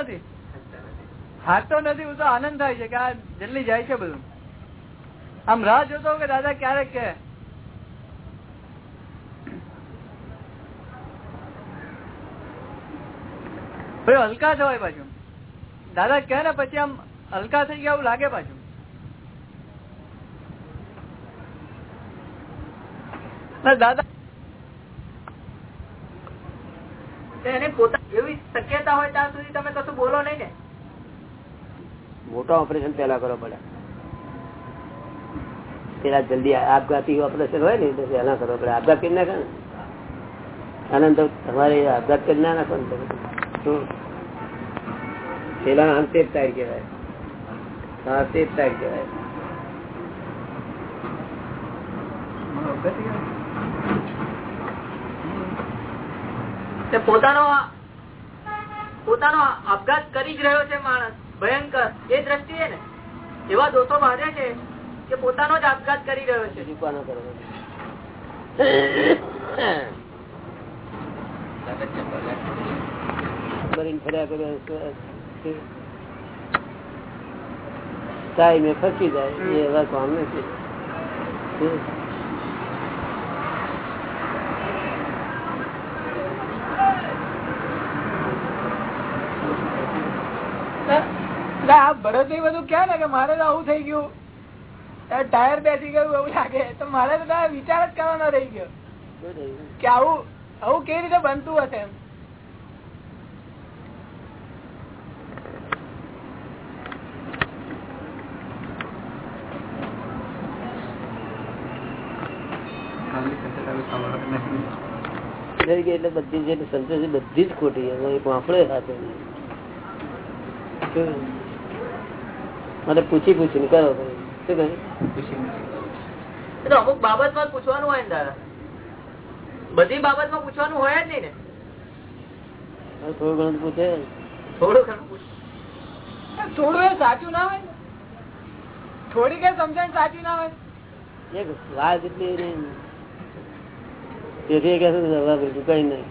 નથી. હાથતો નથી. હું તો આનંદ થાય છે કે આ જલ્દી જાય છે બધું. આમ રાહ જોતો કે દાદા ક્યારેક કે હલકા થવાય પાછું. દાદા કે ને પછી આમ હલકા થઈ ગયા એવું લાગે પાછું. દાદા એને પોતા શક્યતા હોય ત્યાં સુધી તમે કશું બોલો નહીં ને. મોટા ઓપરેશન પેલા કરવા પડે. પેલા જલ્દી આપઘાતી ઓપરેશન હોય ને પેલા કરવો પડે. આપઘાત કરી નાખે ને. આનંદ તમારે આપઘાત કરી ના નાખો ને પેલા અંતે તારીખ કહેવાય. અંતે તારીખ કહેવાય. પોતાનો પોતાનો આપઘાત કરી જ રહ્યો છે માણસ. ભયંકર. એ દ્રષ્ટિએ ને. એવા દોષો બાંધે છે કે પોતાનો જ આપઘાત કરી રહ્યો છે. ફસી જાય એવા કામ નથી. આ ભરત એ બધું ક્યાં ને કે મારે તો આવું થઈ ગયું. ટાયર બેસી ગયું એવું લાગે. તો મારે તો વિચાર જ કરવાનો રહી ગયો. કે આવું આવું કેવી રીતે બનતું હશે એમ? એટલે બધી જે સંતોષી બધી જ ખોટી વાંફળે સાથે મને પૂછી પૂછીને કરો શું કહ્યું અમુક બાબતમાં પૂછવાનું હોય ને દાદા. બધી બાબતમાં પૂછવાનું હોય જ નહીં ને. થોડું ઘણું પૂછે. થોડું ઘણું થોડું એ સાચું ના હોય થોડી કઈ સમજણ સાચી ના હોય. એક વાત એટલી તેથી કે બિલકુલ કઈ નહીં.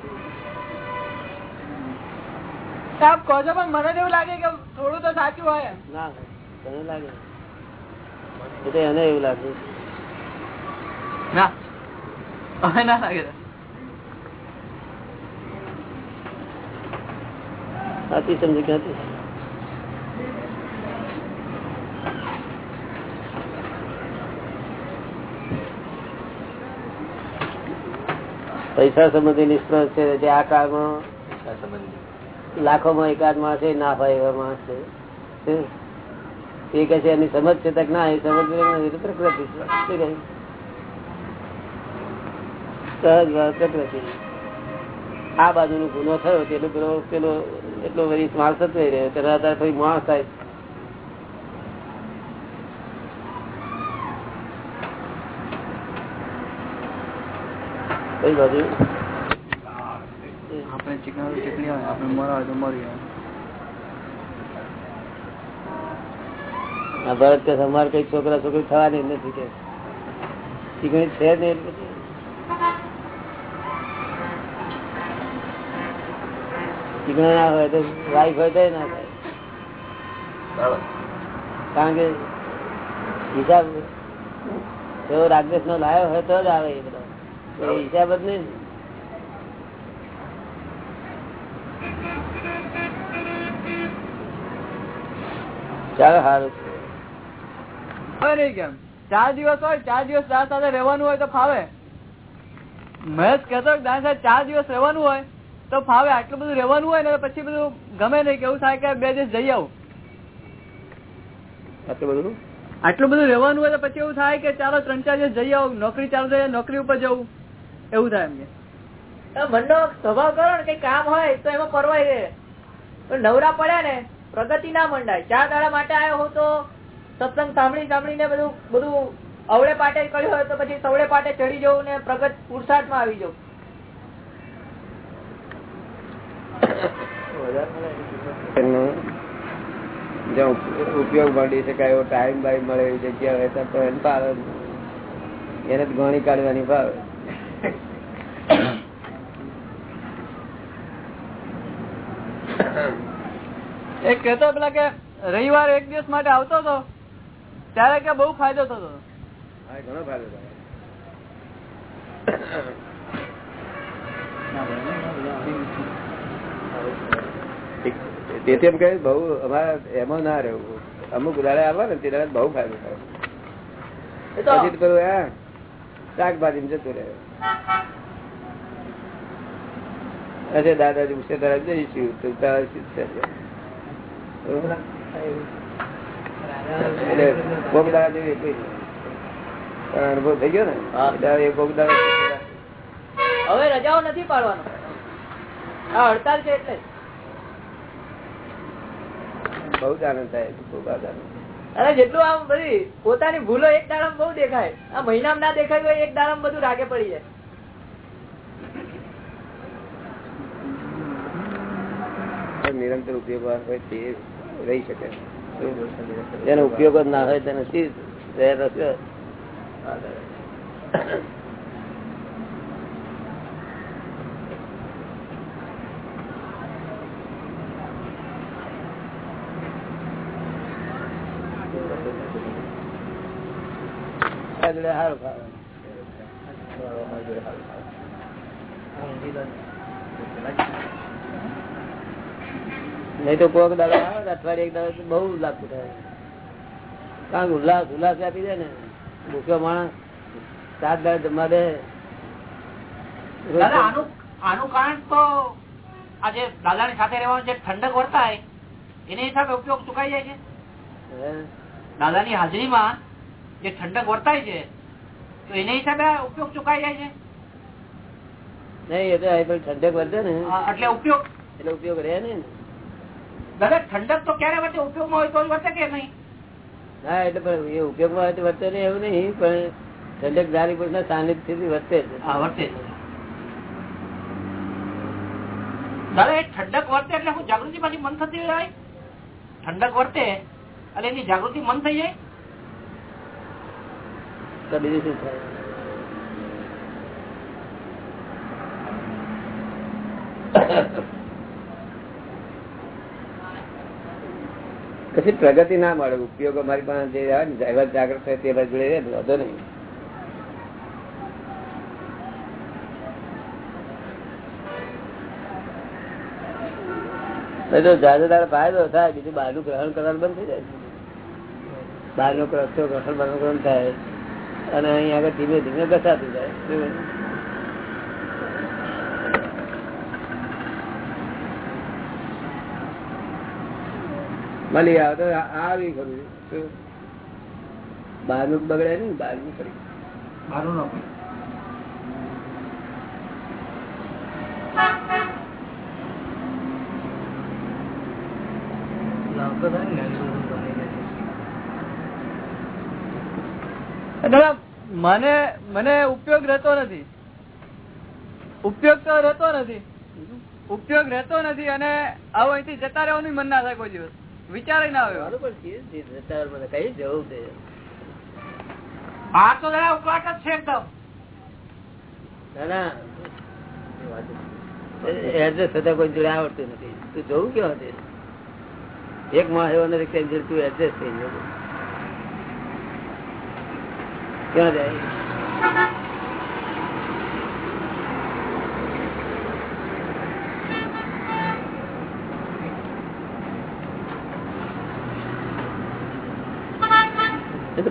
સાહેબ કહો છો પણ મને એવું લાગે કે થોડું તો સાચું હોય. ના. તને લાગે? એટલે એને એવું લાગે. ના. હવે ના લાગે સાચી સમજ ક્યાંથી? પૈસા સંબંધી નિષ્ફળ છે જે આ કાળમાં લાખો માં એકાદ માણસ ના ભાઈ એવા માણસ છે. એ કહે છે, એની સમજ છે ના એ સમજ પ્રકૃતિ પ્રકૃતિ આ બાજુ નો ગુનો થયો, તેનો પેલો પેલો એટલો વરી માણસ જ રહ્યો. તેના આધારે ફરી માણસ થાય. કઈ બાજુ? આપણે ચીકણા ચીકણી હોય આપણે મરા તો મરી ભરત કે અમારે કઈ છોકરા છોકરી થવાની નથી કે. ચીકણી છે ને ના હોય તો વાઈફ હોય તો ના થાય. કારણ કે હિસાબ એવો રાગદેશ નો લાયો હોય તો જ આવે એ બધો. હિસાબ જ નહીં ચાલો સારું નહીં કેમ? ચાર દિવસ હોય ચાર દિવસ દાદા સાથે રહેવાનું હોય તો ફાવે. મહેશ કહેતો દાદા સાથે ચાર દિવસ રહેવાનું હોય તો ફાવે. આટલું બધું રહેવાનું હોય ને પછી બધું ગમે નહીં કેવું થાય કે બે દિવસ જઈ આવું. આટલું બધું? આટલું બધું રહેવાનું હોય તો પછી એવું થાય કે ચાલો ત્રણ ચાર દિવસ જઈ આવું નોકરી ચાલુ થઈ નોકરી ઉપર જવું. એવું થાય એમ કે. મનનો સ્વભાવ કરો ને કઈ કામ હોય તો એમાં પરવાય રહે. નવરા પડ્યા ને પ્રગતિ ના મંડાય. ચાર દાડા માટે આવ્યો હું તો સત્સંગ સાંભળી સાંભળીને બધું બધું અવળે પાટે કર્યું હોય તો પછી સવળે પાટે ચડી જવું ને પ્રગત પુરુષાર્થ આવી જવું ઉપયોગ મળી શકાય એવો ટાઈમ બાઈમ મળે એવી જગ્યા હોય તો એને ભાવે એને જ ગણી કાઢવાની ભાવે. એક કેતો પેલા કે રવિવાર એક દિવસ માટે આવતો હતો ત્યારે કે બહુ ફાયદો થતો ઘણો ફાયદો થાય. તેથી એમ કહ્યું બહુ અમારે એમાં ના રહેવું. અમુક દાડે આવે ને તે દાડે બહુ ફાયદો થાય. પછી પેલું હા શાકભાજી જતું રહે. અરે દાદાજી ઉસે તારા જઈશું તો તારે શું થશે? એટલે કોક જેવી એટલી અનુભવ થઈ ગયો ને? એ કોક હવે રજાઓ નથી પાડવાનો. આ હડતાલ છે એટલે બહુ જ આનંદ થાય ખૂબ આનંદ અરે જેટલું આમ બધી પોતાની ભૂલો એક દાડમ બહુ દેખાય. આ મહિનામાં ના દેખાય તો એક દાડમ બધું રાગે પડી જાય. નિરંતર ઉપયોગ હોય તે રહી શકે. જેનો ઉપયોગ જ ના હોય તેને શી રહેર હશે? આ જોડે હારું ફાવે. નહીં તો કોક દાદા આવે અઠવાડિયે એક દાદા બહુ લાગતું થાય. કારણ કે ઉલ્લાસ ઉલ્લાસ આપી દે ને. ભૂખ્યો માણસ સાત દાદા જમવા દે. આનું આનું કારણ તો આજે દાદાની સાથે રહેવાનું જે ઠંડક વર્તાય એને હિસાબે ઉપયોગ ચુકાઈ જાય છે. હે? દાદાની હાજરીમાં જે ઠંડક વર્તાય છે તો એને હિસાબે ઉપયોગ ચુકાઈ જાય છે. નહીં એ તો ઠંડક વધે ને. એટલે ઉપયોગ એટલે ઉપયોગ રહે ને. દાદા ઠંડક તો ક્યારે વર્તે ઉપયોગમાં હોય તો વર્તે કે નહીં? હા એટલે પણ એ ઉપયોગમાં હોય તો વર્તે નહીં એવું નહીં પણ ઠંડક ધારી પુરુષ ના સાનિધ્યથી વર્તે હા વર્તે દાદા એ ઠંડક વર્તે એટલે હું જાગૃતિ પાછી મન થતી જાય ઠંડક વર્તે એટલે એની જાગૃતિ મન થઈ જાય? તો બીજું શું થાય? પછી પ્રગતિ ના મળે, ઉપયોગ અમારી પાસે જે આવે ને, એવા જાગૃત થાય તે બાજુ લઈ ને નહીં. ફાયદો થાય, બીજું બહારનું ગ્રહણ કરવાનું બંધ થઈ જાય. બહારનો રસ્તો ગ્રહણ બહારનું ગ્રહણ થાય. અને અહીં આગળ ધીમે ધીમે ઘસાતું જાય. મળી આવે તો આવી ખરું? બહારનું બગડે ને બહારનું મારું નામ મને મને ઉપયોગ રહેતો નથી. ઉપયોગ તો રહેતો નથી. ઉપયોગ રહેતો નથી અને આવું અહીંથી જતા રહેવાનું મન ના થાય કોઈ દિવસ. વિચાર ના આવ્યો. બરોબર કઈ જવું છે? આ તો દાદા ઉકળાટ જ છે એકદમ. ના ના. થતા કોઈ જોડે આવડતું નથી. તું જવું કેવા છે એક માણસ એવો નથી કે તું એડ્રેસ થઈ જવું ક્યાં જાય એ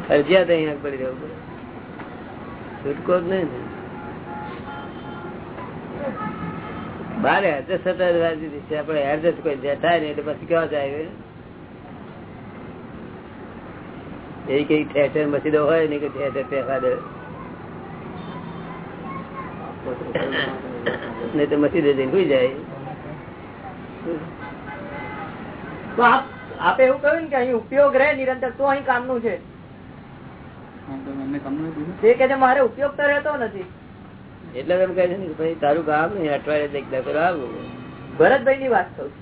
ફરજિયાત અહીંયા પડી રહેવું પડે. છૂટકો જ નહીં ને. બાર એડજસ્ટ થતા રાજી છે. આપણે એડજસ્ટ કોઈ જે થાય ને એટલે પછી કેવા જાય એ કઈ ઠેર ઠેર મસીદો હોય ને કે ઠેર ઠેર દે નહીં તો મસીદે જઈને સુઈ જાય. આપ એવું કહ્યું કે અહીં ઉપયોગ રહે નિરંતર, તો અહીં કામનું છે. તે કે મારે ઉપયોગ તો રહેતો નથી. એટલે એમ કહે છે ને કે ભાઈ તારું કામ નહીં અઠવાડિયે એક દાખલો આવું ભરતભાઈ ની વાત કરું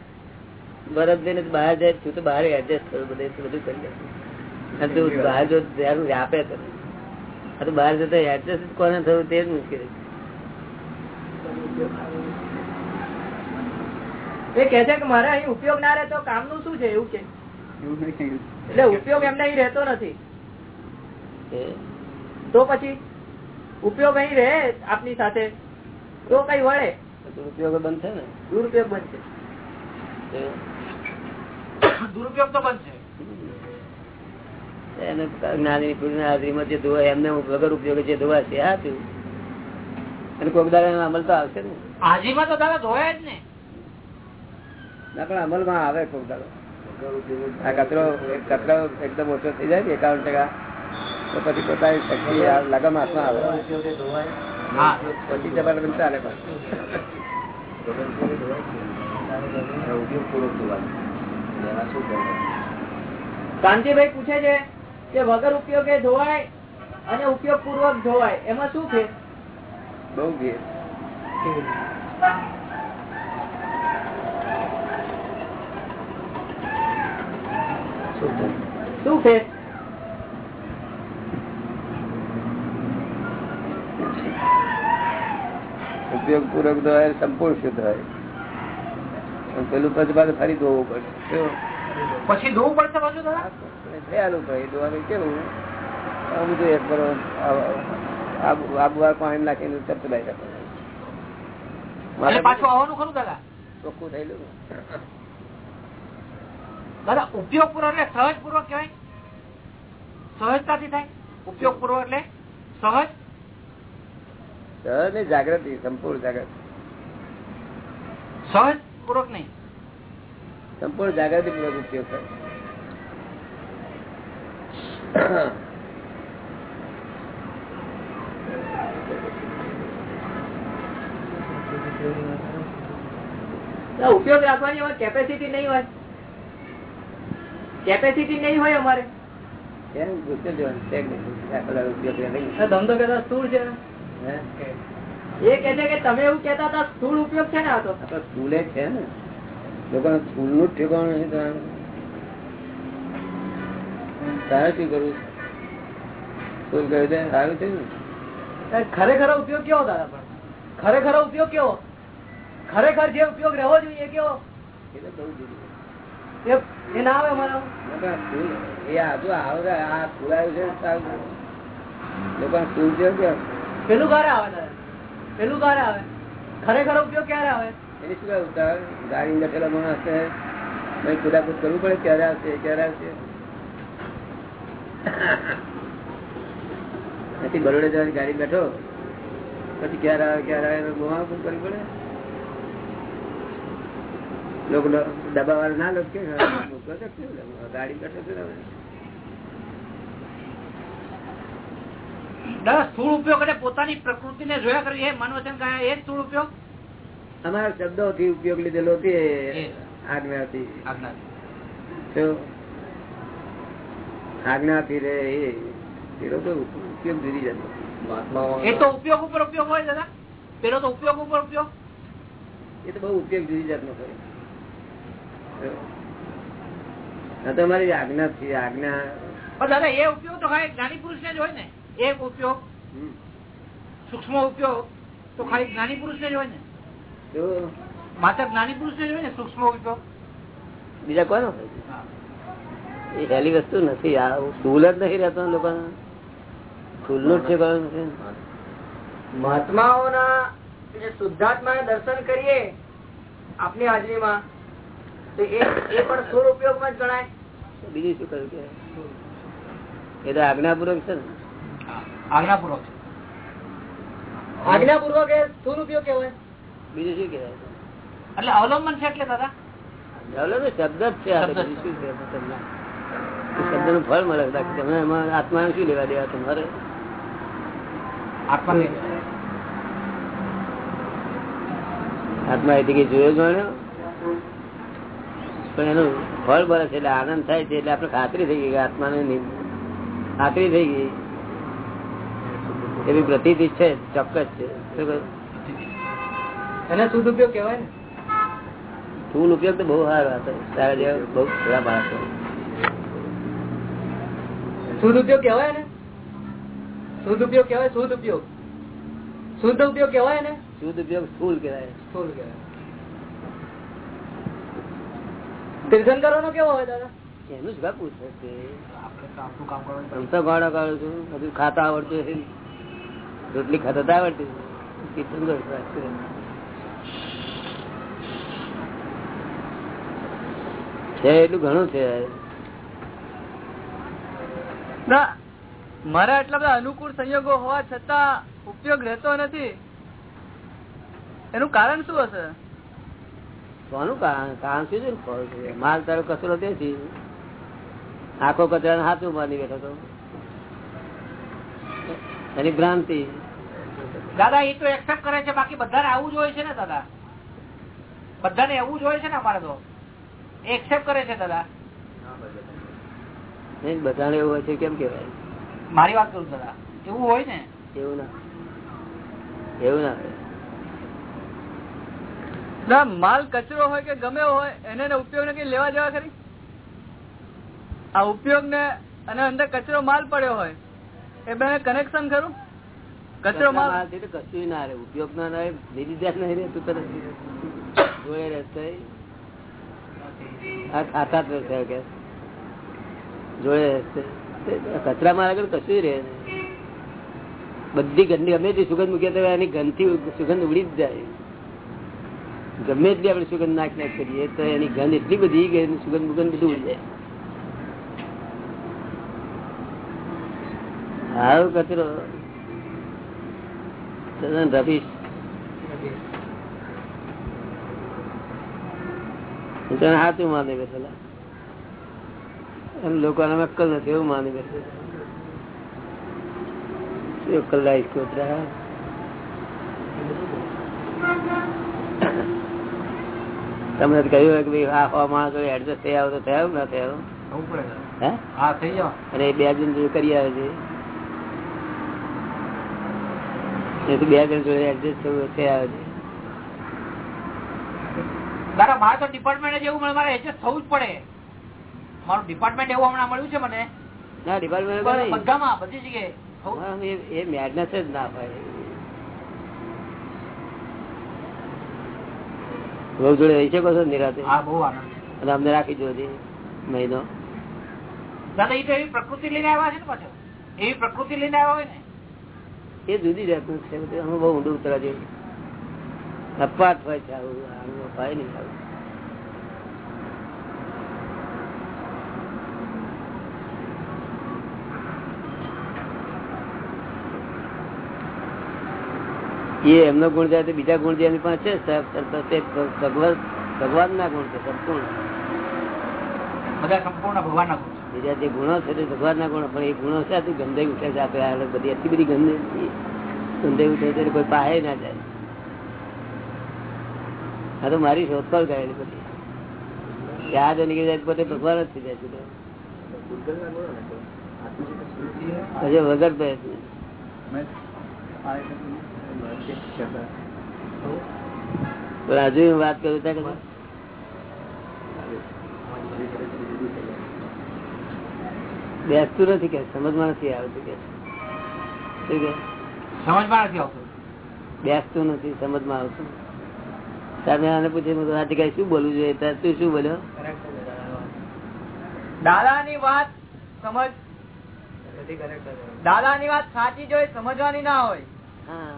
બરફ દઈને બહાર જાય તું તો બહાર એડજસ્ટ કરું બધું બધું કરી લે તું બહાર જો ધ્યાન આપે તો આ તો બહાર જતા એડજસ્ટ કોને થયું તે જ મુશ્કેલ. એ કે છે કે મારે અહીં ઉપયોગ ના રહેતો કામનું શું છે? એવું કે. એટલે ઉપયોગ એમને અહીં રહેતો નથી. એ તો પછી ઉપયોગ અહીં રહે આપની સાથે. તો કઈ વળે. દુરુપયોગ બંધ છે ને? દુરુપયોગ બનશે એ? દુરુપયોગ તો બનશે એને જ્ઞાની પુરુષની હાજરીમાં જે ધોવાય એમને વગર ઉપયોગ જે ધોવા છે આ થયું અને કોઈક દાડા અમલ તો આવશે ને? હાજીમાં તો દાદા ધોયા જ ને. ના પણ અમલમાં આવે કોઈક દાડો. આ કચરો કચરો એકદમ ઓછો થઈ જાય ને એકાવન ટકા. તો પછી પોતાની શક્તિ લગમ હાથમાં આવે. પછી જબરદસ્ત ચાલે કાંતિભાઈ પૂછે છે કે વગર ઉપયોગે ધોવાય અને ઉપયોગ પૂર્વક ધોવાય એમાં શું છે? બહુ ભેદ શું છે? ઉપયોગ પૂરક ધોવાય સંપૂર્ણ શુદ્ધ હોય. પેલું પછી પાછું ફરી ધોવું પડશે. પછી ધોવું પડશે પાછું ભાઈ ધોવાનું કેવું? આ બધું આબુવાર પાણી નાખીને ચપલાઈ રાખો પાછું આવવાનું ખરું દાદા? ચોખ્ખું થયેલું. દાદા ઉપયોગ પૂર્વક એટલે સહજ પૂર્વક કહેવાય? સહજતાથી થાય? ઉપયોગ પૂર્વક એટલે સહજ સહજ જાગૃતિ સંપૂર્ણ જાગૃતિ. સહજ? પૂર્વક નહીં. સંપૂર્ણ જાગૃતિ પૂર્વક ઉપયોગ કરે ઉપયોગ રાખવાની અમારે કેપેસિટી નહીં હોય. કેપેસિટી નહીં હોય અમારે. ધંધો કહેતા સ્થૂળ છે? એ કે છે કે તમે એવું કેતા હતા સ્થૂળ ઉપયોગ છે ને આ તો? આ છે ને. સ્કૂલનું ઠેકાણું નથી તારે શું કરવું? સ્કૂલ કહ્યું છે સારું છે ને? ખરેખર ઉપયોગ કેવો દાદા પણ? ખરેખર ઉપયોગ કેવો? ખરેખર જે ઉપયોગ રહેવો જોઈએ કેવો? એ તો બહુ એ ના આવે અમારા એ આજુ આવે આ ફૂલ આવ્યું છે. લોકોને સ્કૂલ છે પેલું ક્યારે આવે પેલું ક્યારે આવે? ખરેખર ઉપયોગ ક્યારે આવે? એની શું કહ્યું તાર ગાડી લખેલા માણસ હશે. કુદાકુદ કરવું પડે ક્યારે આવશે ક્યારે આવશે? પછી બરોડે જવાની ગાડી બેઠો. પછી ક્યારે આવે ક્યારે આવે ગુમાકુદ કરવું પડે. લોકો ડબ્બા વાળા ના લોકો ગાડી બેઠો છે સ્થૂળ ઉપયોગ એટલે પોતાની પ્રકૃતિ ને જોયા કરી એ મન વચન કયા એ સ્થૂળ ઉપયોગ? અમારા શબ્દો થી ઉપયોગ લીધેલો તે આજ્ઞાથી. આજ્ઞાથી. રે એ ઉપયોગ જુદી જતો એ તો ઉપયોગ ઉપર ઉપયોગ હોય દાદા. પેલો તો ઉપયોગ ઉપર ઉપયોગ. એ તો બહુ ઉપયોગ જુદી જાતનો કરે તમારી આજ્ઞા છે આજ્ઞા. દાદા એ ઉપયોગ તો ખાલી જ્ઞાની પુરુષ ને જ હોય ને. એક ઉપયોગ. સૂક્ષ્મ ઉપયોગ તો ખાલી જ્ઞાની પુરુષ ને જ હોય ને? માત્ર જ્ઞાની પુરુષ ને જ હોય ને સૂક્ષ્મ ઉપયોગ? બીજા કોનો? એ વસ્તુ નથી આ સ્થુલ જ નથી રહેતો લોકો સ્થુલનું જ છે મહાત્માઓના શુદ્ધાત્મા દર્શન કરીએ આપની હાજરીમાં તો એ એ પણ સ્થૂળ ઉપયોગમાં જ ગણાય. બીજું શું કહ્યું કે? એ તો આજ્ઞાપૂર્વક છે ને. આજ્ઞાપૂર્વક. છે આજ્ઞાપૂર્વક એ શું ઉપયોગ કેવાય બીજું શું કેવાય એટલે અવલંબન છે એટલે દાદા? અવલંબન શબ્દ જ છે શબ્દનું ફળ મળે તમે એમાં આત્મા શું લેવા દેવા તમારે? આત્મા આત્મા એટલે કે જોયો ગણ્યો પણ એનું ફળ છે એટલે આનંદ થાય છે એટલે આપણે ખાતરી થઈ ગઈ કે આત્માને નિ- ખાતરી થઈ ગઈ. એવી પ્રતિથી છે ચોક્કસ છે. એને શુદ્ધ ઉપયોગ કહેવાય ને? ફૂલ ઉપયોગ તો બહુ સારો હતો. તારા જેવા બહુ ખરાબ માણસો. શુદ્ધ ઉપયોગ કહેવાય ને? શુદ્ધ ઉપયોગ કહેવાય શુદ્ધ ઉપયોગ. શુદ્ધ ઉપયોગ કહેવાય ને? શુદ્ધ ઉપયોગ સ્થૂલ કહેવાય. સ્થૂળ કહેવાય. તીર્થન કરવાનો કેવો હોય દાદા? એનું જ કા છે કામ કરવાનું ખાતા આવડતું રોટલી ખાતા તો આવડતી. છે એટલું ઘણું છે. ના મારા એટલા બધા અનુકૂળ સંયોગો હોવા છતાં ઉપયોગ રહેતો નથી. એનું કારણ શું હશે? કોનું કારણ? કારણ શું છે છે? માલ તારો કચરો તેથી. આખો કચરા હાથું માની બેઠો તો એની ભ્રાંતિ. દાદા એ તો એક્સેપ્ટ કરે છે બાકી બધાને આવું જ હોય છે ને દાદા? બધાને એવું જ હોય છે ને અમારે તો? એક્સેપ્ટ કરે છે દાદા? બધાને એવું હોય છે કેમ કેવાય મારી વાત કરું દાદા. એવું હોય ને? એવું ના એવું ના ના માલ કચરો હોય કે ગમે હોય એને એને ઉપયોગ ને કઈ લેવા દેવા ખરી? આ ઉપયોગ ને અને અંદર કચરો માલ પડ્યો હોય એ બે કનેક્શન ખરું? કચરો માલ છે તો કશું ના રહે ઉપયોગ ના રહે ત્યાં નહીં રહેતું તરત જોડે રહેશે આ ખાતા જ રહેશે કે. જોડે રહેશે કચરા માલ આગળ કશું રહે બધી ગંદી ગમે તે સુગંધ મૂકીએ તો એની ગંધથી સુગંધ ઉડી જ જાય. ગમે એટલી આપણે સુગંધ નાખ નાખ કરીએ તો એની ગંધ એટલી બધી કે સુગંધ મુગંધ બધું ઉડી જાય. આવો કચરો. તદ્દન તને સાચું માની બેઠેલા એમ લોકોને અક્કલ નથી એવું માની બેઠેલા શું કોતરા તમે કહ્યું હોય કે ભાઈ આ હવા માણસો એડજસ્ટ થઈ આવો તો થયા ના થયા અને બે દિન કરી આવે છે એ તો બે જણ જોડે એડજસ્ટ થયું થઈ આવે છે. દાદા મારે તો ડિપાર્ટમેન્ટ એવું મળે મારે એડજસ્ટ થવું જ પડે. મારું ડિપાર્ટમેન્ટ એવું હમણાં મળ્યું છે મને. ના ડિપાર્ટમેન્ટ બધામાં બધી જગ્યાએ. એ મેડનેસ જ ના હોય. બહુ જોડે રહી શકો છો નિરાતે? હા બહુ આનંદ. અને અમને રાખી જો મહિનો. દાદા એ તો એવી પ્રકૃતિ લઈને આવ્યા છે ને પાછો? એવી પ્રકૃતિ લઈને આવ્યા હોય ને? એ જુદી જાતનું છે. આમાં બહુ ઊંડું ઉતરા જેવું. અપાત હોય છે આવું અપાય નહીં આવું. એ એમનો ગુણ જાય તો બીજા ગુણ જે એમની પાસે છે ભગવાન ભગવાન ના ગુણ છે, સંપૂર્ણ. બધા સંપૂર્ણ ભગવાનના ગુણ. છે. બીજા જે ગુણો છે તે ભગવાન ના ગુણો, પણ એ ગુણો છે ગંદાઈ ઉઠે છે આપડે આ બધી એટલી બધી ગંદી ગંદાઈ ઉઠે છે કોઈ પાહે ના જાય. આ તો મારી શોધખોળ કરેલી બધી. ત્યાં જો નીકળી જાય પોતે ભગવાન જ થઈ જાય છે. હજુ વગર પ્રયત્ન. હું વાત કરું ત્યાં બેસતું નથી કે સમજમાં નથી આવતું કે. સમજમાં નથી આવતું. બેસતું નથી સમજમાં આવતું. તમે આને કીધું, આ જગ્યાએ શું બોલવું જોઈએ? ત્યાં તું શું બોલ્યો? દાદાની વાત સમજ. દાદાની વાત સાચી જોઈ સમજવાની ના હોય. હા.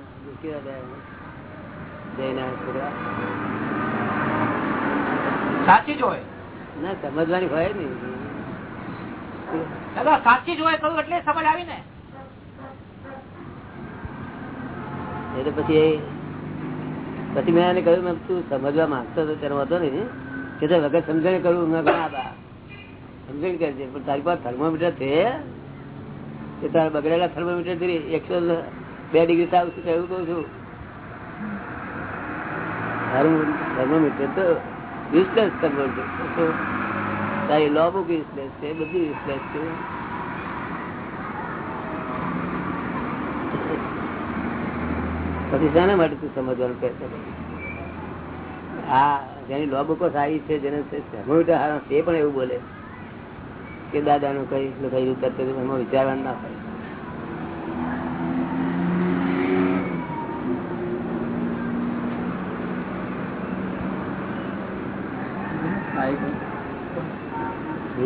સાચી જ હોય. ના સમજવાની હોય ને સાચી જ એટલે પછી પછી મેં એને કહ્યું, મેં તું સમજવા માંગતો હતો, ત્યારે વાંધો નહીં. કે તો વગર સમજણ કરું મેં ઘણા હતા. સમજણ કરજે પણ તારી પાસે થર્મોમીટર છે? કે તારા બગડેલા થર્મોમીટરથી એકસો બે ડિગ્રી તાવ છું એવું કહું છું. થર્મોમીટર તો યુઝલેસ થર્મોમીટર. તારી લો બુક યુઝલેસ છે? બધું યુઝલેસ છે. પછી શાના માટે તું સમજવાનું કહે છે? હા જેની લો બુકો સારી છે, જેને તે પણ એવું બોલે કે દાદાનું કઈ કઈ કરતો એમાં વિચારવાનું ના હોય.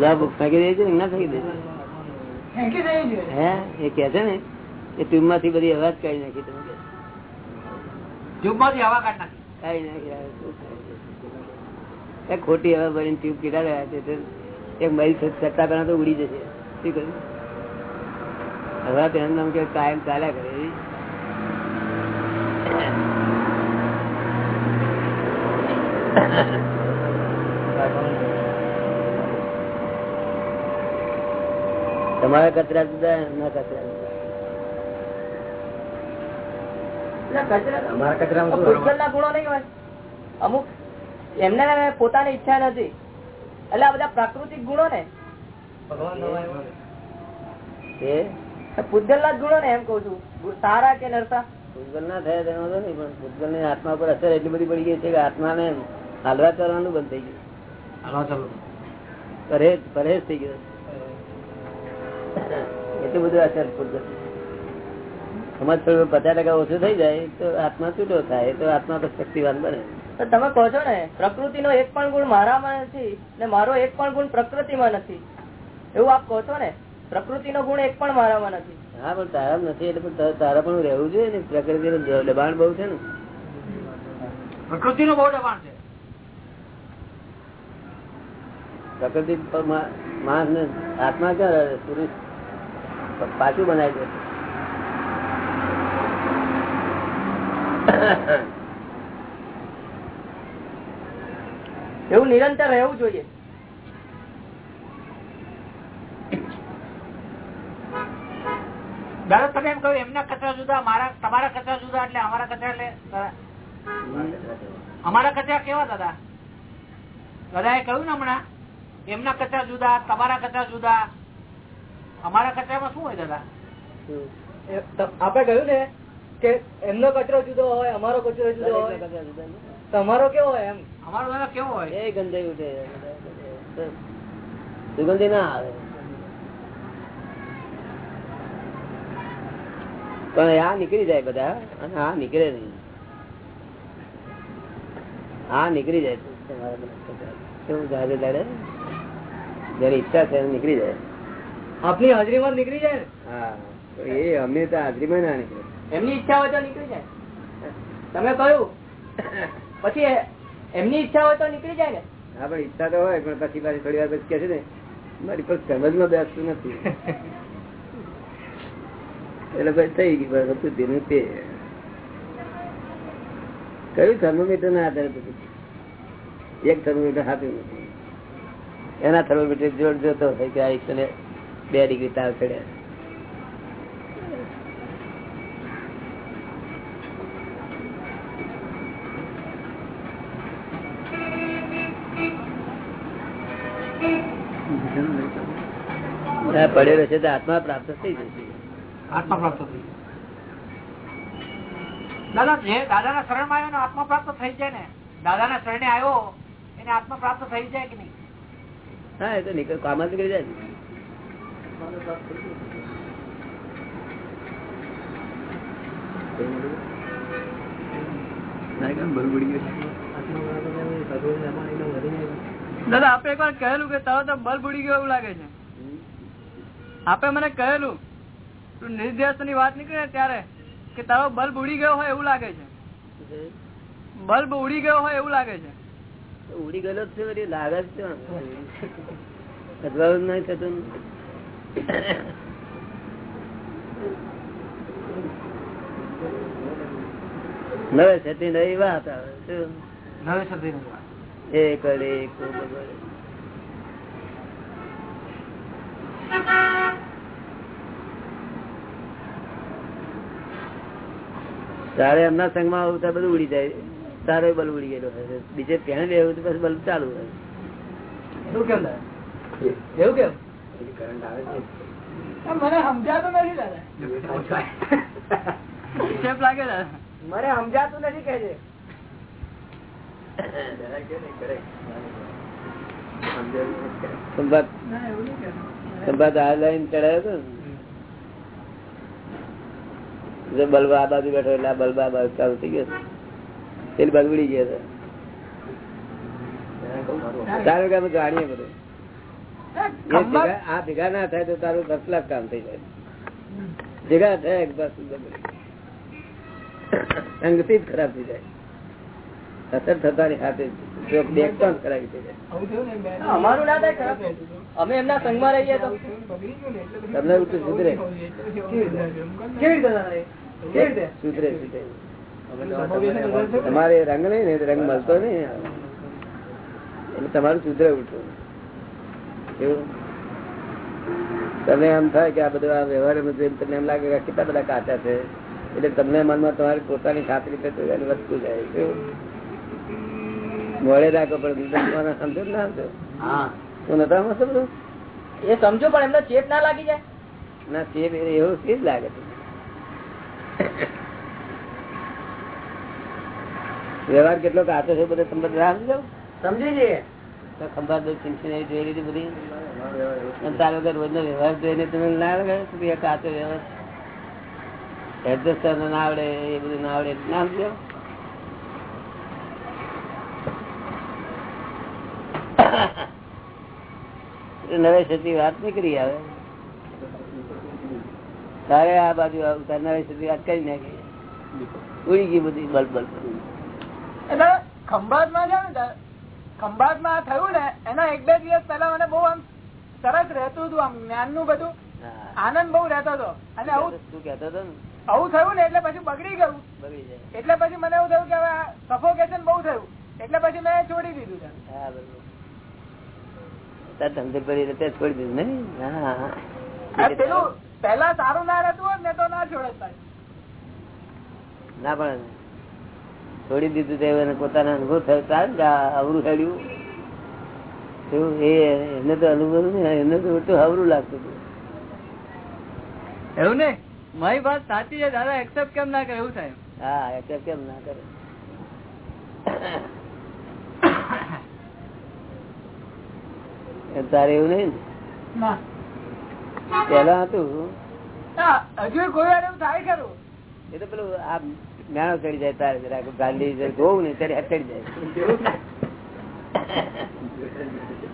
ગુલાબ ફેંકી દે છે ને ના ફેંકી દે છે હે? એ કે છે ને એ ટ્યુબમાંથી બધી અવાજ કાઢી નાખી તમે ટ્યુબમાંથી હવા કાઢ નાખી. કાઢી ખોટી હવા ભરીને ટ્યુબ કીધા રહ્યા છે તે એક મહિલ સત્તા પેલા તો ઉડી જશે. શું કહ્યું? હવા તેનું નામ કે કાયમ ચાલ્યા કરે એવી. તમારા કચરા જુદા એમના કચરા જુદા. ગુણો અમુક એમને પોતાની ઈચ્છા નથી. એટલે આ બધા પ્રાકૃતિક ગુણો ને. ગુણો ને એમ કઉ છું. સારા કે નરસા? ભૂતગલ ના થયા તેનો વાંધો નહીં પણ ભૂતગલની આત્મા પર અસર એટલી બધી પડી ગઈ છે કે આત્મા ને હાલવા કરવાનું બંધ થઈ ગયું. પરેજ પરેજ થઈ ગયો. એટલું બધું અસર સમજ થોડું પચાસ ટકા ઓછું થઈ જાય તો આત્મા છૂટો થાય તો આત્મા તો શક્તિવાન બને. તો તમે કહો છો ને પ્રકૃતિનો એક પણ ગુણ મારામાં નથી ને મારો એક પણ ગુણ પ્રકૃતિમાં નથી. એવું આપ કહો છો ને પ્રકૃતિ નો ગુણ એક પણ મારામાં નથી. હા પણ તારા નથી એટલે પણ તારા- પણ રહેવું જોઈએ ને. પ્રકૃતિ દબાણ બહુ છે ને. પ્રકૃતિનું બહુ દબાણ છે. પ્રકૃતિ માણસ ને આત્મા ક્યાં રહે? પુરુષ પાછું બનાવી દે. એવું નિરંતર રહેવું જોઈએ. દાદા તમે એમ કહ્યું એમના કચરા જુદા મારા તમારા કચરા જુદા એટલે અમારા કચરા એટલે અમારા કચરા કેવા? દાદા દાદા? એ કહ્યું ને હમણાં એમના કચરા જુદા તમારા કચરા જુદા. અમારા કચરામાં શું હોય દાદા? આપડે કહ્યું ને કે એમનો કચરો જુદો હોય અમારો કચરો જુદો હોય. તમારો કેવો હોય એમ? અમારો દાદા કેવો હોય? એ ગંધાઈ ઉઠે સુગંધી ના આવે. પણ આ નીકળી જાય બધા અને આ નીકળે નહીં. આ નીકળી જાય. તમારા કેવું જાગે દાડે? જયારે ઈચ્છા છે નીકળી જાય. આપની હાજરીમાં નીકળી જાય હા એ અમે તો હાજરીમાં ના નીકળે. એમની ઈચ્છા હોય તો નીકળી જાય. તમે કહ્યું. પછી એમની ઈચ્છા હોય તો નીકળી જાય ને? હા પણ ઈચ્છા તો હોય પણ પછી પાછી થોડી વાર પછી કે છે ને મારી પર સમજમાં બેસતું નથી. એટલે પછી થઈ ગયું હતું તેનું તે. કયું થર્મોમીટર ના આધારે એક થર્મોમીટર હાથે નથી એના થર્મોમીટર જોડ જોતો હોય કે આ એકસો ને બે ડિગ્રી તાવ ચડ્યા પડેલો છે તો આત્મા પ્રાપ્ત થઈ જશે. આત્મા પ્રાપ્ત થઈ દાદા, જે દાદાના શરણમાં આવ્યો આત્મા પ્રાપ્ત થઈ જાય ને, દાદાના શરણે આવ્યો, એને આત્મા પ્રાપ્ત થઈ જાય કે નહીં? હા એ તો નીકળ કામ જ નીકળી જાય દાદા આપે એક વાર કહેલું કે તારો તો બલ્બ ઉડી ગયો એવું લાગે છે. આપે મને કહેલું તું નિર્દેશની વાત નીકળી ત્યારે કે તારો બલ્બ ઉડી ગયો હોય એવું લાગે છે. બલ્બ ઉડી ગયો હોય એવું લાગે છે. ઉડી ગયેલો છે બધી લાગે છે. અજવાળું નહીં થતું. નવે સતી નવી વાત આવે શું નવે સતી. એક અડે એક તારે એમના સંઘમાં આવું ત્યાં બધું ઉડી જાય. તારે બલ્બ ઉડી ગયેલો હશે બીજે ત્યાં લેવું તો પછી બલ્બ ચાલુ હશે એવું કેમ? એવું કેમ? આ મને સમજાતું નથી દાદા. વિક્ષેપ લાગે દાદા? મને સમજાતું નથી કે છે સંભાત. ના એવું નહીં કહેતો. સંભાત આ લાઈન ચડાયો હતો ને? બલ્બ આ બાજુ બેઠો એટલે આ બલ્બ આ બાજુ ચાલુ થઈ ગયો. પેલી બાજુ ઉડી ગયા હતો. તારું કામ જાણીએ બધું. આ ભેગા ના થાય તો તારું દસ લાખ કામ થઈ જાય. ભેગા થાય બસ અંગથી જ ખરાબ થઈ જાય. અસર થતાની સાથે અમે એમના સંગમાં રહીએ તો. તમને સુધરે. સુધરે સુધરે. તમારે રંગ નહીં ને રંગ મળતો નહીં. એટલે તમારું સુધરે ઉઠવું એવું. તમે એમ થાય કે આ બધું આ વ્યવહારમાં તમને એમ લાગે કે કેટલા બધા કાચા છે એટલે તમને મનમાં તમારી પોતાની ખાતરી થતી હોય વધતું જાય. કેવું મોડે રાખો પણ સમજો ના સમજો હું. નતા સમજો બધું? એ સમજો પણ એમને ચેપ ના લાગી જાય. ના ચેપ એવું જ લાગે છે. વ્યવહાર કેટલો કાચો છે બધો તમે બધા સમજો સમજી જઈએ ખંભાત ચિંચી જોઈ લીધી બધી. અને વગર રોજનો વ્યવહાર જોઈને તમે ના લાગે કાચો વ્યવહાર. એડજસ્ટ ના આવડે એ બધું ના આવડે ના સમજો નવે વાત નીકળી આવે તારે આ બાજુ આવું તારે નવે સતી વાત કરી નાખી. ઉડી ગઈ બધી બલ્બ બલ્બ. એટલે ખંભાતમાં છે ને ખંભાતમાં આ થયું ને એના એક બે દિવસ પહેલા મને બહુ આમ સરસ રહેતું હતું આમ જ્ઞાનનું બધું આનંદ બહુ રહેતો હતો. અને આવું શું કેતો હતો આવું થયું ને એટલે પછી બગડી ગયું. એટલે પછી મને એવું થયું કે હવે સફોકેશન બહુ થયું. એટલે પછી મેં છોડી દીધું ધંધે પડી રીતે છોડી દીધું નહીં પેલું પેલા સારું ના રહેતું હોત ને તો ના છોડે. ના પણ છોડી દીધું તે એને પોતાનો અનુભવ આ અવરું હેડ્યું એ એને તો અનુભવ ને એને તો એટલું અવરું લાગતું હતું. એવું ને? મારી વાત સાચી છે દાદા એક્સેપ્ટ કેમ ના કરે? એવું થાય. હા એક્સેપ્ટ કેમ ના કરે? તારે એવું નહીં પેલા હતું. હજુ કોઈ વાર એવું થાય ખરું. એ તો પેલું આ મેણો ચડી જાય તારે જરાક ગાંધી જયારે જોવું ને ત્યારે આ ચડી જાય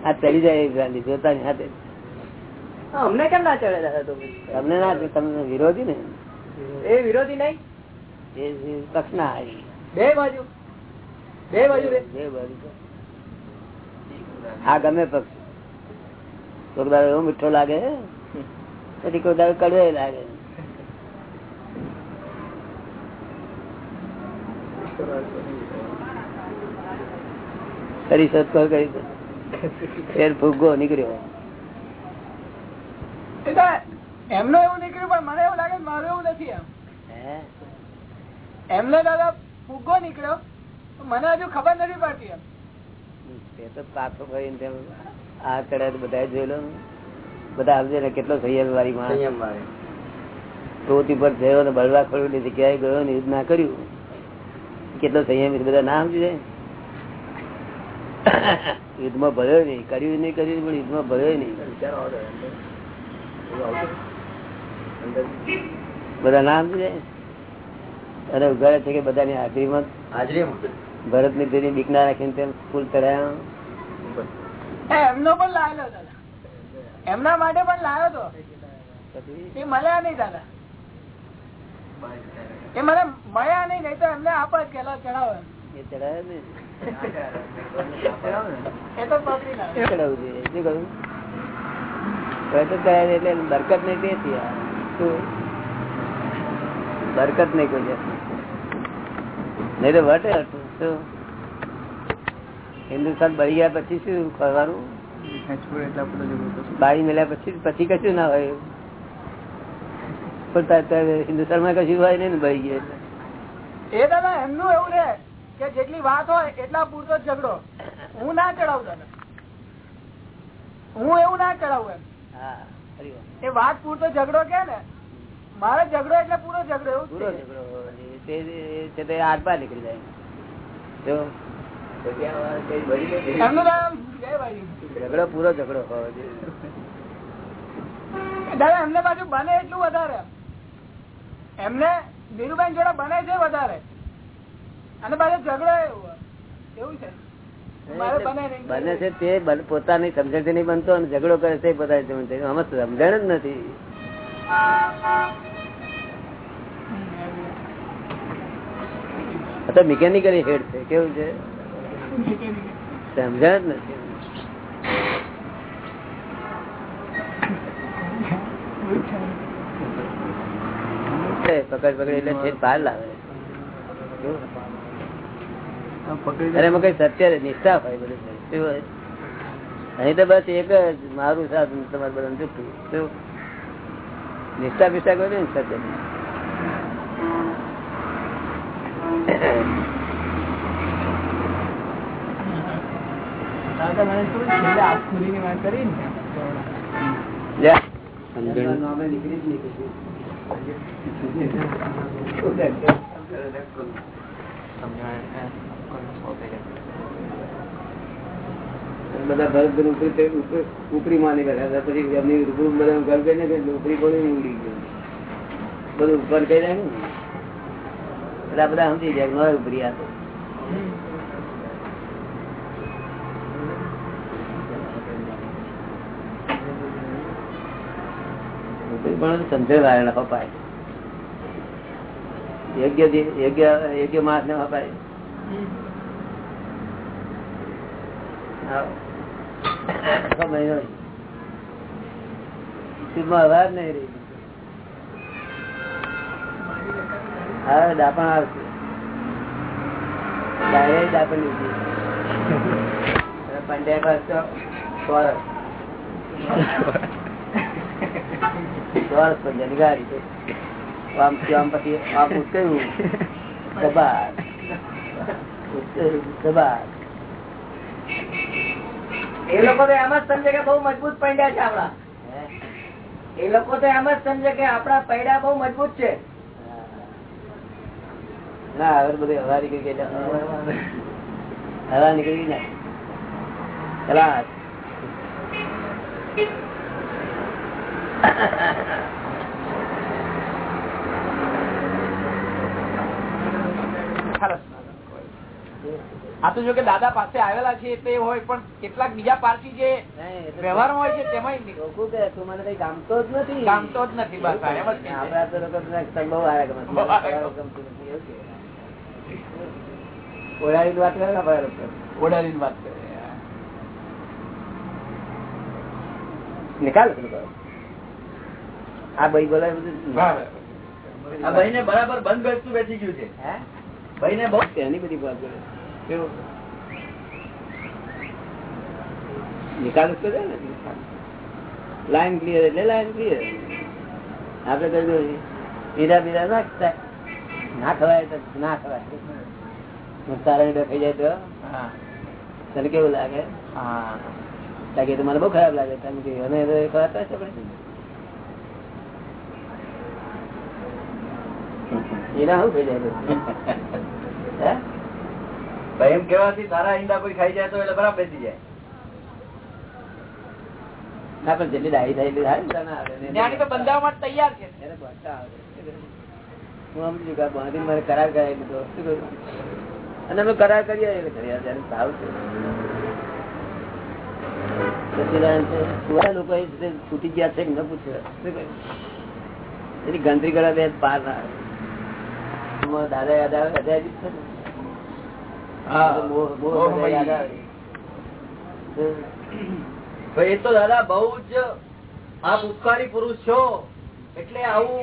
આ ચડી જાય એ ગાંધી જોતાની હાથે અમને કેમ ના ચડે દાદા તો તમને ના તમને વિરોધી ને એ વિરોધી નહીં એ એ પક્ષ ના આવી બે બાજુ બે બાજુ બે બે બાજુ તો. હા ગમે પક્ષ કોઈક દાડો એવો મીઠો લાગે પછી કોઈ દાડો કડવે લાગે ફરી શોધખોળ કરી ફેર ફુગ્ગો નીકળ્યો. એમનો એવું નીકળ્યું પણ મને એવું લાગે મારું એવું નથી એમ. એમને દાદા ફુગ્ગો નીકળ્યો મને હજુ ખબર નથી પડતી એમ. એ તો પાછો તેમ આ ચડે બધા જોઈ લો. બધા આવજે ને કેટલો સંયમ વાળી માણસ ધોતી પર થયો ને બળવા ખોડવાની જગ્યાએ ગયો ને યુદ્ધ ના કર્યું. કેટલો સંયમ બધા ના સમજી જાય યુદ્ધમાં ભર્યો નહીં કર્યું નહીં કર્યું પણ યુદ્ધમાં ભર્યો નહીં. બધા ના સમજી જાય અને ઉઘાડે છે કે બધાની હાજરીમાં ભરતની પેલી બીક ના રાખીને તેમ ફૂલ ચડાયા એમનો પણ લાયેલો એમના માટે પણ લાયો તો. એ મળ્યા નહીં દાદા. એ મને મળ્યા નહીં નહીં તો એમને આપ કેલો ચડાવો. એ ને. એ તો પકડી એટલે બરકત નહીં તે થી આ. શું? બરકત નહીં કોઈ નહીં તો વટે હતું. હિન્દુસ્તાન બળી ગયા પછી શું કરવાનું? બાળી મળ્યા પછી પછી કશું ના હોય પણ અત્યારે હિન્દુસ્તાનમાં કશું હોય નહીં ને ભાઈ ગયા એ દાદા એમનું એવું રે કે જેટલી વાત હોય એટલા પૂરતો ઝઘડો. હું ના ચડાવું દાદા. હું એવું ના ચડાવું એમ. એ વાત પૂરતો ઝઘડો કે ને? મારો ઝઘડો એટલે પૂરો ઝઘડો એવું પૂરો. ઝઘડો તે છે તે આર પાર નીકળી જાય. ભાઈ? ઝઘડો પૂરો ઝઘડો દાદા એમને પાછું બને એટલું વધારે. એમને નીરુબેન જોડે બને છે વધારે. અને પાછું ઝઘડો એવું છે. બને છે તે પોતાની સમજણથી નહીં બનતો અને ઝઘડો કરે છે પોતાની સમજણ આમાં સમજણ જ નથી. તો મિકેનિકલી હેડ છે. કેવું છે? સમજણ જ નથી. છે, પકડ પકડ એટલે છેક બહાર લાવે કેવું? એમાં કઈ સત્ય નિષ્ઠા હોય બધું શું હોય? અહીં તો બસ એક જ મારું સાધન તમારે બધા જુઠ્ઠું શું? નિષ્ઠા બિષ્ઠા કોઈ નહીં સત્ય નહીં. દાદા મને થોડી વાત કરી ને જા. સમજણ બધા ભરત ઉપરી ઉપરી માની બેઠા પછી એમની રૂબરૂ બધા ઘર કરીને કે ઉપરી બોલી ને ઉડી ગયું બધું ઉપર કહી ને? આ બધા સમજી જાય નોય ઉપરી આ પણ સમજણ વાળાને અપાય યોગ્ય યોગ્ય યોગ્ય માણસ ને અપાય પંડ્યા ચોરસ પંડ્યાની ગાડી આમ આમ પછી આમ ઉચકાયું દબાર દબાર એ લોકો તો એમ જ સમજે કે બહુ મજબૂત પૈડા છે આપડા? એ લોકો તો એમ જ સમજે કે આપડા પૈડા બહુ મજબૂત છે. ના હવે બધું હવા નીકળી ગઈ. હવા નીકળી ગઈ ને. આ તો જો કે દાદા પાસે આવેલા છે તે હોય પણ કેટલાક બીજા પાર્ટી જે વ્યવહાર હોય છે તેમાં લોકો કે તું મને કઈ ગામતો જ નથી. ગામતો જ નથી બસ. આપડા તો લોકો બહુ વાત કરે ને આપણા વાત કરે નિકાલ. આ ભાઈ બોલાય બધું? આ ભાઈ ને બરાબર બંધ બેસતું બેસી ગયું છે. હે? ભાઈ ને બહુ એની બધી વાત કરે? નિકાલ તો કરે ને? લાઈન ક્લિયર એટલે લાઈન ક્લિયર આપડે કહ્યું હીરા બીરા ના ખવાય. ના ખવાય તો ના ખવાય. તારા ડખાઈ જાય તો? હા. તને કેવું લાગે? હા. લાગે તો મને બહુ ખરાબ લાગે. તમે કે અને ખવાતા છે આપણે શું થઈ જાય એમ કેવાથી તારા ઈંડા કોઈ ખાઈ જાય તો એટલે બરાબર બેસી જાય ના પણ જેટલી ડાઈ થાય થાય ને તને આવે ને. જ્ઞાની તો બંધાવા તૈયાર છે એને ભાષા આવડે. હું સમજુ કે આ મારે કરાર કરાવી લીધો શું કહ્યું? અને અમે કરાર કરીએ એટલે કરીએ ત્યારે ભાવ છે સચિદાનંદ લોકો છૂટી ગયા છે કે ન પૂછે એની ગણતરી કરા બે પાર ના આવે. દાદા યાદ આવે. હા. એ તો દાદા બહુ જ આપ ઉપકારી પુરુષ છો. એટલે આવું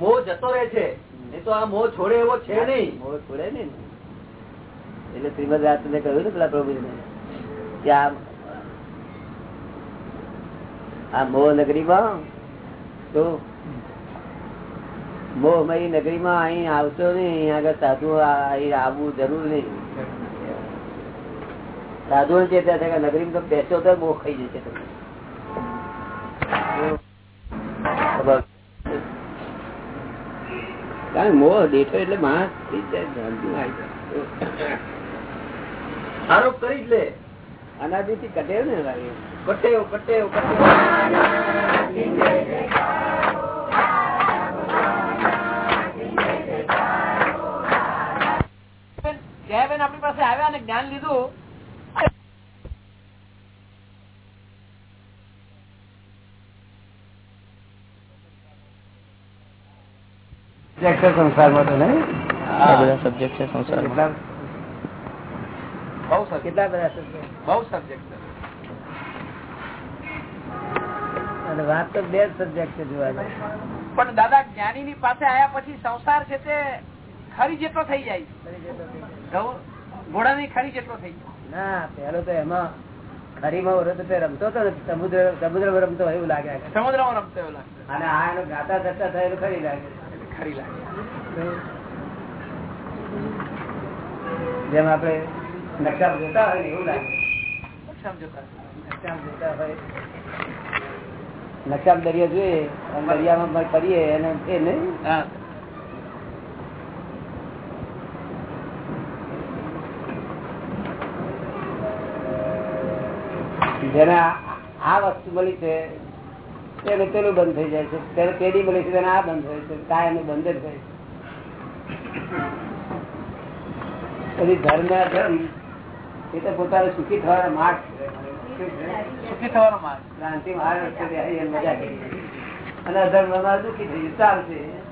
મોહ જતો રહે છે. એ તો આ મોહ છોડે એવો છે નહીં. મોહ છોડે નઈ એટલે શ્રીમદ રાજચંદ્રે કહ્યું ને પેલા પ્રભુજીને કે આ આ મોહ નગરીમાં તો મોહમયી નગરીમાં અહીં આવશો નહીં, અહીં આગળ સાધુ આવવું જરૂર નહીં. સાધુ ચેતા છે કે નગરીમાં તો બેસો તો મોહ ખાઈ જશે કારણ મોહ દેઠો એટલે માણસ થઈ જાય આરોપ કરી જ લે. અનાદિથી કટે ને કટેવ કટેવ કટેવ. બેન આપણી પાસે આવ્યા અને જ્ઞાન લીધું. બહુ સબ્જેક્ટ છે. અને વાત તો બે સબ્જેક્ટ છે પણ દાદા જ્ઞાની પાસે આયા પછી સંસાર છે તે ખરી જેટલો થઈ જાય. ઘોડા ની ખરી જેટલો થઈ જાય. ના પેલો તો એમાં ખરીમાં વરસ રમતો હતો સમુદ્ર સમુદ્ર રમતો એવું લાગે સમુદ્રમાં રમતો એવું લાગે. અને આ એનો ગાતા થતા થયેલું ખરી લાગે. ખરી લાગે. જેમ આપણે નકશા જોતા હોય એવું લાગે. સમજોતા નકશા જોતા હોય. નકશા દરિયા જોઈએ દરિયામાં ફરીએ એને એ નહીં હા જેને આ- વસ્તુ મળી છે તેને પેલું બંધ થઈ જાય છે. તેને પેલી મળી છે તેને આ બંધ થાય છે. કાયમ બંધ જ થાય પછી ધર્મ ધર્મ એ તો પોતાને સુખી થવાનો માર્ગ છે. સુખી થવાનો માર્ગ. ક્રાંતિ માર્ગ મજા કરી અને અધર્મ દુઃખી થઈ. ચાલશે.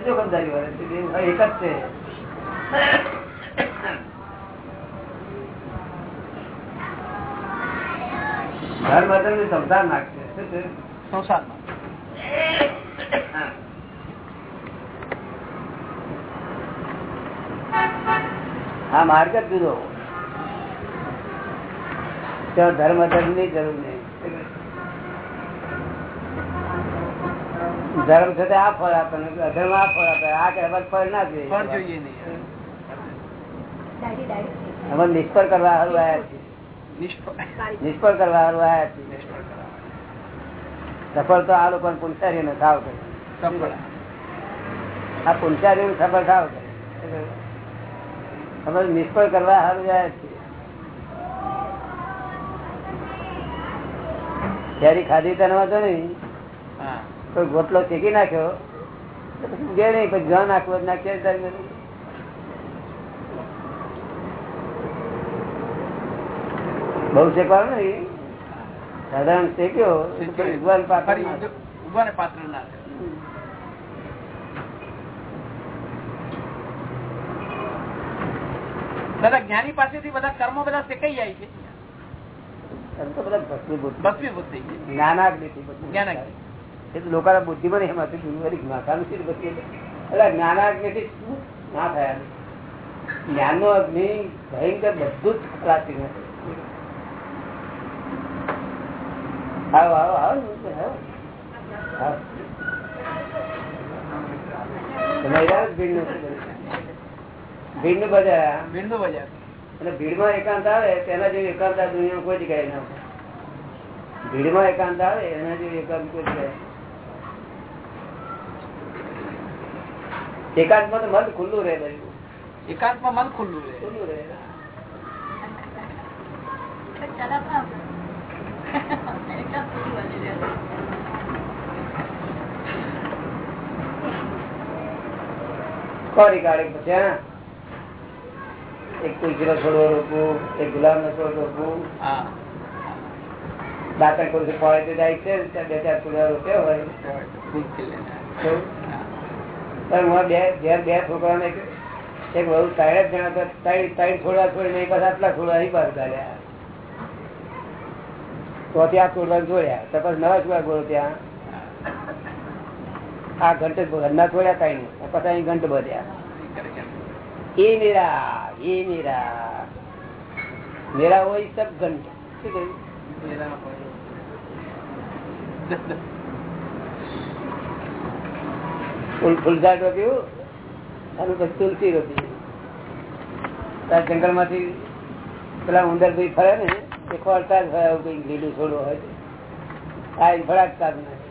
જોખમદારી વાળે એક જ છે. ધર્મ અધર્મ સંસાર નાખશે. સંસારમાં આ માર્ગ જ જુદો. ત્યાં ધર્મ અધર્મની જરૂર નહીં. ધર્મ સાથે આ ફળ આપે ને અધર્મ આ ફળ આપે. આ કે ફળ ના જોઈએ. જોઈએ નહીં. નિષ્ફળ કરવા હારું આવ્યા છીએ. નિષ્ફળ. કરવા વાળું કરવા. સફળ તો આ લોકો પુનસારી ને થાવ કરે? આ પુનસારી નું સફળ થાવ કરે તમે નિષ્ફળ કરવા સારું જાય છે. જયારે ખાધી તને વાંધો નહીં હા. કોઈ ગોટલો શેકી નાખ્યો? પછી નહીં? પછી જ્યાં નાખવું નાખીએ તારી બધું. બહુ શેકવાનું નહીં સાધારણ શેક્યો ભગવાન નાખે. ઉભાને પાત્ર ના. દાદા જ્ઞાની પાસેથી બધા કર્મો શેકાઈ જાય છે? લોકોના એમાંથી ને જ્ઞાનાગ્નિથી શું? ના થયા. અગ્નિ ભયંકર બધું જ ખરાશી આવો આવો આવો આવો. બજાર? ભીડમાં એકાંત આવે તેના જેવી એકાંત આ દુનિયામાં કોઈ જગ્યાએ ના ભીડમાં એકાંત આવે એના જેવી એકાંત કોઈ જગ્યાએ એકાંતમાં તો મન ખુલ્લું રહે એકાંતમાં મન ખુલ્લું રહે. ખુલ્લું રહે. કોરી કાઢે પછી એક તુલસીનો છોડવો રોપવું એક છોડ રોપવું હા. દાંતણ પડે તે જાય છે બે ચાર છોડવા રોપ્યો હોય. પણ હું બે ઘેર બે છોકરાને એક બહુ સાઈડ જ જણા. ત્રણ ત્રણ છોડવા છોડીને એક આટલા છોડવા અહીં બહાર કાઢ્યા તો ત્યાં છોડવા જોડ્યા તો નવા છોડવા ગોળો ત્યાં. આ ઘંટ જોડ્યા છોડ્યા નહીં. પછી અહીં ઘંટ બધ્યા એ મેરા એ મેરા. મેરા હોય સબ ઘંટ. શું કહ્યું? ફૂલ ફૂલઝાડ રોપ્યું? અને પછી તુલસી રોપી જંગલમાંથી પેલા ઉંદર ભાઈ ફરે ને એ ખોરતા જ હોય આવું કઈ લીલું છોડવું હોય તો. આ ઈ ફળાક કાઢ નાખે.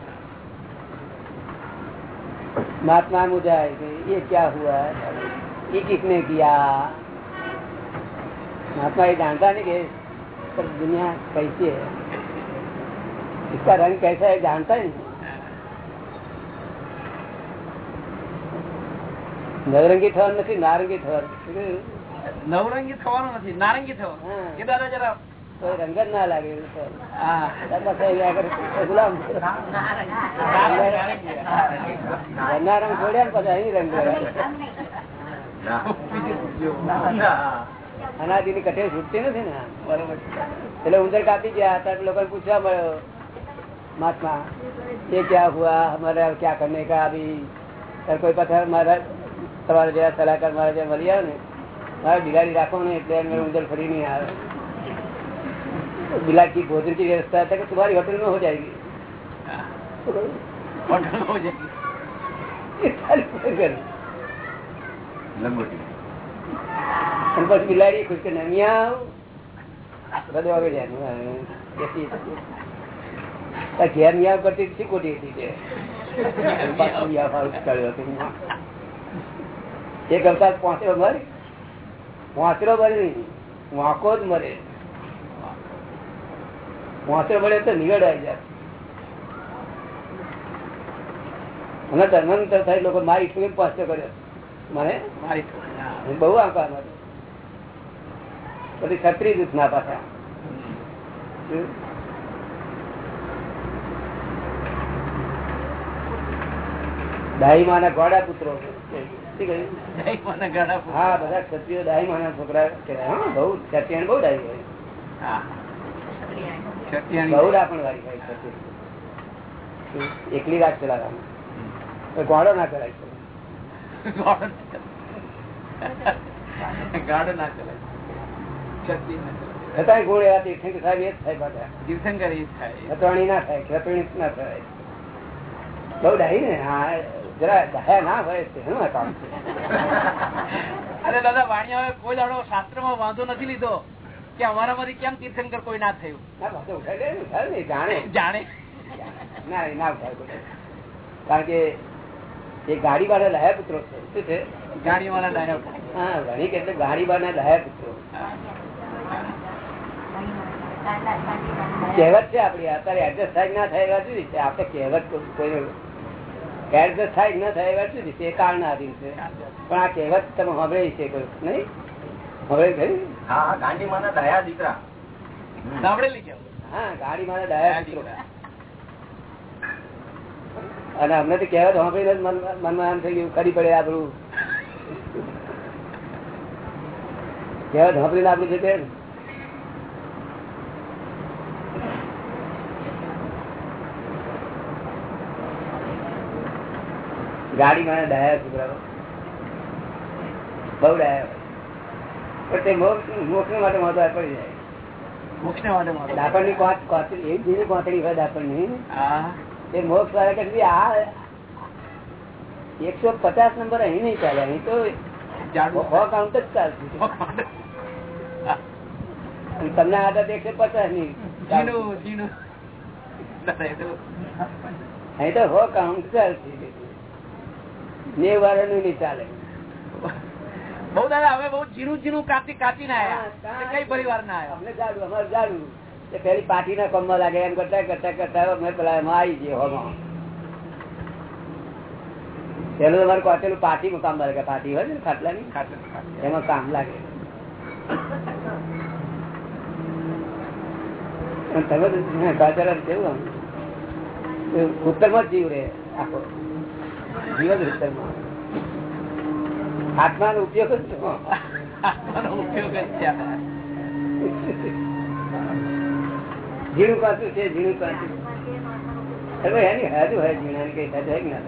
महात्मा मुझे आए कि ये क्या हुआ ये किसने किया महात्मा ये जानता नहीं कि सब दुनिया कैसी है इसका रंग कैसा है जानता ही नहीं નવરંગી થવાનું નથી નારંગી થવાનું નવરંગી થવાનું નથી નારંગી થવાનું હા. એ દાદા જરા તો એ રંગ જ ના લાગે એવું તો. હા. ત્યાર પછી અહીંયા આગળ ગુલામ ઘરના રંગ છોડ્યા ને પછી અહીં રંગ જોયા. અનાદિની કઠે છૂટતી નથી ને એટલે ઉંદર કાપી ગયા ત્યારે લોકો પૂછવા મળ્યો મહાત્મા ये क्या हुआ हमारे क्या करने का अभी सर कोई पत्थर मारा તમારે જેવા સલાહકાર મારા જેવા મળી આવે ને મારે બિલાડી રાખો ને એટલે मेरे उधर फरी नहीं आ बिलाट की भोजन की व्यवस्था है कि तुम्हारी होटल में हो जाएगी હોટલ હો જાય. અને પછી બિલાડી ખુશ કરીને અહીંયા આવ બધું આગળ જાય બેસી તાર ઘેર મિયાવ કરતી શી ખોટી હતી તે પાછું મિયાવ હારું ચાલ્યો હતો. એક અવતાર પહોંચેલો મરે પહોંચેલો મરે નહીં વાંકો જ મરે પહોંચેલો મળે તો નિવેડ આવી જાય. અને ધર્માંતર થાય લોકો મારી ઠોકી પહોંચતો કર્યો મને મારી? થોડી, બહુ આંકા મારે પછી છત્રી દૂધ ના પાછા. દાહીમા ના ગોડા પુત્રો. હા બધા ક્ષત્રિયો દાહીમા ના છોકરા બહુ ક્ષત્રિય બહુ ડાહી હોય. એકલી રાત ચલાવવાનું ગોળો ના કરાય ગાડો ના ચલાય. એવા તીર્થંકર સાહેબ એ જ થાય પાછા. તીર્થંકર એ થાય. ખતવાણી ના થાય ખતવાણી ના થાય. બહુ ડાહી ને હા જરા ના હોય શું કામ છે. અરે દાદા વાણિયાઓએ કોઈ દાડો શાસ્ત્રમાં વાંધો નથી લીધો. કે અમારામાંથી કેમ તીર્થંકર કોઈ ના થયું? જાણે. જાણે. ના ના કારણ કે એ ગાડી વાળા લયા પુત્રો છે શું છે? ગાડી વાળા ડાયો હા ઘણી એટલે ગાડી વાળા લયા પુત્રો કહેવત છે આપડી અત્યારે એડજસ્ટ થાય ના થાય એવા જુદી છે આપણે કહેવત કોઈ એડજસ્ટ થાય ના થાય એવા જુદી છે એ કારણ આધીન છે. પણ આ કહેવત તમે સાંભળેલી છે કોઈ? નહીં સાંભળેલી દીકરા. સાંભળેલી છે. હા ગાડી મારા ડાયા પુત્રો અને અમને તો કહેવત સાંભળીને જ મન- મનમાં એમ થઈ ગયું કરી પડે આપણું કહેવત સાંભળીને આપણું છે તે ગાડી મારા ડાયા છોકરાઓ બહુ ડાયા. પણ તે મોક્ષ માટે મોટો પડી જાય. મોક્ષ ને માટે મારો. કોતરી એવી જેવી કોતરી હોય દાપણની હા. મોક્ષ વાળા કહે આ એકસો પચાસ નંબર અહીં નહીં ચાલે. અહીં તો કાઉન્ટ જ ચાલશે. તમને આદત એકસો પચાસની અહીં તો હો કાઉન્ટ ચાલશે. નેવ વાળાનું નહીં ચાલે. બહુ દાદા હવે બહુ ઝીણું ઝીણું કાપી કાપી ના આવ્યા કઈ પરિવાર ના આવ્યા અમને જાડું અમારે જાડું. પેલી પાટી ના કમમાં લાગે એમ કરતા કરતા કરતા અમે પેલા એમાં આવી ગયો હોમાં. પેલું તમારે કોટેલું પાટીમાં કામ લાગે પાટી હોય ને ખાટલા ની એમાં કામ લાગે. તમે કાચરા કેવું આમ? માં જ જીવ રે આખો. જીવ જ ઉત્તરમાં. આત્મા નો ઉપયોગ ઉપયોગ ઝીણું પાછું છે ઝીણું પાછું. એની હાજુ હોય ઝીણાની કઈ હાજુ હોય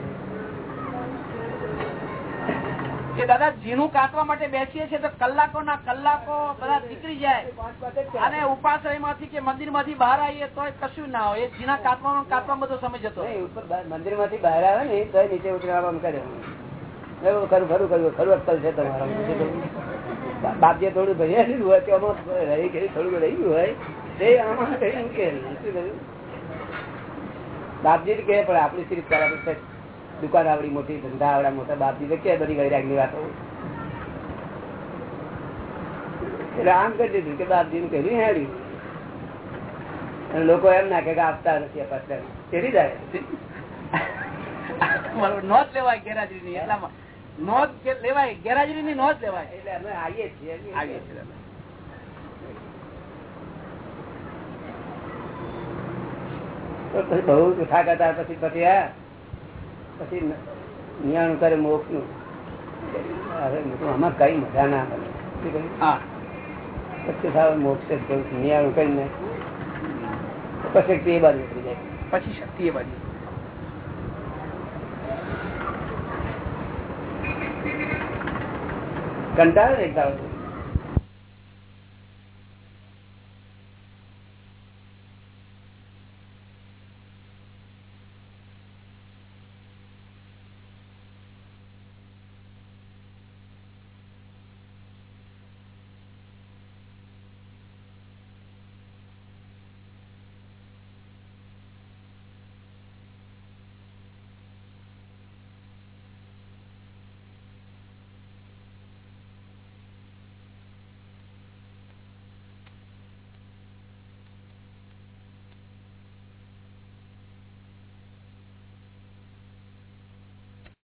કે દાદા ઝીણું કાપવા માટે બેસીએ છીએ તો કલાકો ના કલાકો બધા નીકળી જાય. અને ઉપાશ્રયમાંથી કે મંદિરમાંથી બહાર આવીએ તો કશું ના હોય. એ ઝીણા કાપવામાં કાપવામાં બધો સમય જતો મંદિરમાંથી બહાર આવે ને તો નીચે ઉતરવા કરે. ખરું ખરું કર્યું ખરું અક્કલ છે તમારા. બા- બાપજીએ થોડું ભર્યા હોય તો રહી ગયું થોડું રહી ગયું હોય, તે આમાં કહ્યું કહ્યું? બાપજી કહે, પણ આપણી સિરીફ બરાબર દુકાન આવડી મોટી, ધંધા આવડા મોટા. બાપજી તો કે બધી વૈરાગની વાતો. એટલે આમ કરી દીધું કે બાપજી નું કહ્યું હેડ્યું. અને લોકો એમ નાખે કે આપતા નથી અપાતા. તેરી જાય? નોંધ લેવાય ગેરહાજરી ની એટલામાં. નોંધ લેવાય ગેરહાજરી ની નોંધ લેવાય. એટલે અમે આવીએ છીએ આવીએ છીએ. પછી બહુ જુઠા કરતા પછી પછી હા. પછી નિયાણું કરે મોક્ષનું હવે આમાં કઈ મજા ના પડે હા. પછી સાવ મોક્ષ નિયાણું કરીને. પછી એ બાજુ જાય. પછી શક્તિ એ બાજુ. કંટાળે ને એક દાડો.